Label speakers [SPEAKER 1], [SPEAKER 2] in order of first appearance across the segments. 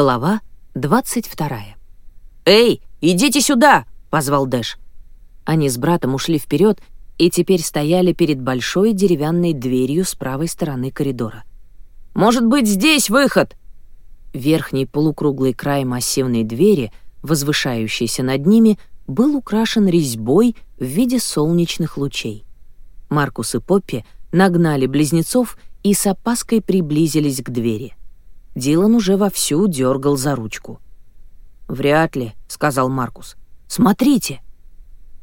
[SPEAKER 1] Глава 22. «Эй, идите сюда!» — позвал Дэш. Они с братом ушли вперед и теперь стояли перед большой деревянной дверью с правой стороны коридора. «Может быть, здесь выход?» Верхний полукруглый край массивной двери, возвышающийся над ними, был украшен резьбой в виде солнечных лучей. Маркус и Поппи нагнали близнецов и с опаской приблизились к двери. Дилан уже вовсю дергал за ручку. «Вряд ли», — сказал Маркус. «Смотрите!»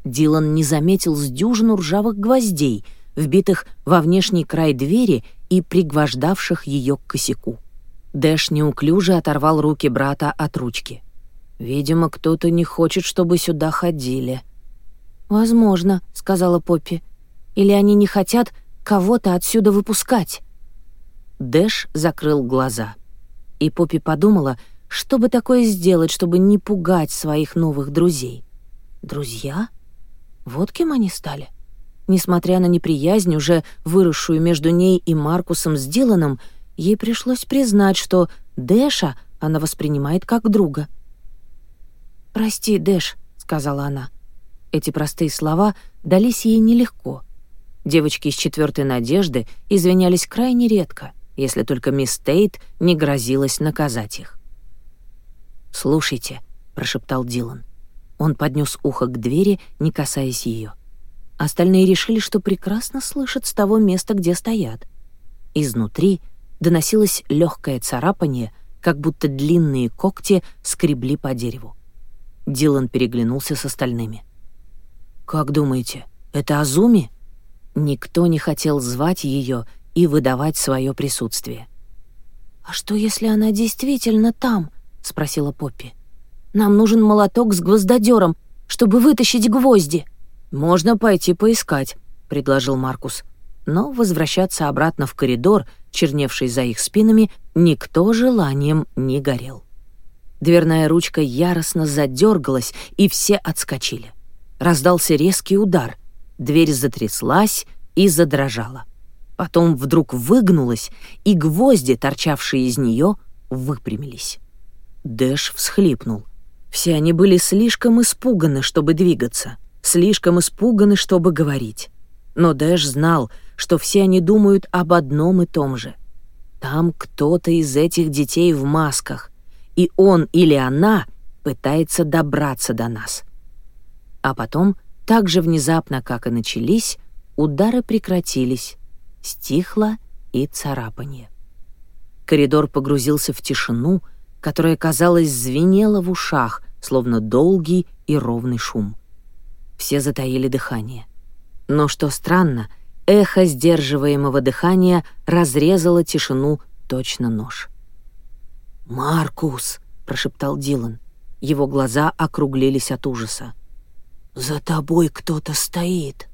[SPEAKER 1] Дилан не заметил с дюжину ржавых гвоздей, вбитых во внешний край двери и пригвождавших ее к косяку. Дэш неуклюже оторвал руки брата от ручки. «Видимо, кто-то не хочет, чтобы сюда ходили». «Возможно», — сказала Поппи. «Или они не хотят кого-то отсюда выпускать». Дэш закрыл глаза. И Поппи подумала, что бы такое сделать, чтобы не пугать своих новых друзей. Друзья? Вот кем они стали. Несмотря на неприязнь, уже выросшую между ней и Маркусом с Диланом, ей пришлось признать, что Дэша она воспринимает как друга. «Прости, Дэш», — сказала она. Эти простые слова дались ей нелегко. Девочки из четвертой надежды извинялись крайне редко — если только мисс Тейт не грозилась наказать их. «Слушайте», — прошептал Дилан. Он поднес ухо к двери, не касаясь ее. Остальные решили, что прекрасно слышат с того места, где стоят. Изнутри доносилось легкое царапание, как будто длинные когти скребли по дереву. Дилан переглянулся с остальными. «Как думаете, это Азуми?» Никто не хотел звать ее и выдавать свое присутствие. «А что, если она действительно там?» — спросила Поппи. «Нам нужен молоток с гвоздодером, чтобы вытащить гвозди». «Можно пойти поискать», — предложил Маркус. Но возвращаться обратно в коридор, черневший за их спинами, никто желанием не горел. Дверная ручка яростно задергалась, и все отскочили. Раздался резкий удар. Дверь затряслась и задрожала потом вдруг выгнулась, и гвозди, торчавшие из нее, выпрямились. Дэш всхлипнул. Все они были слишком испуганы, чтобы двигаться, слишком испуганы, чтобы говорить. Но Дэш знал, что все они думают об одном и том же. Там кто-то из этих детей в масках, и он или она пытается добраться до нас. А потом, так же внезапно, как и начались, удары прекратились, стихло и царапанье. Коридор погрузился в тишину, которая, казалось, звенела в ушах, словно долгий и ровный шум. Все затаили дыхание. Но, что странно, эхо сдерживаемого дыхания разрезало тишину точно нож. «Маркус!» — прошептал Дилан. Его глаза округлились от ужаса. «За тобой кто-то стоит!»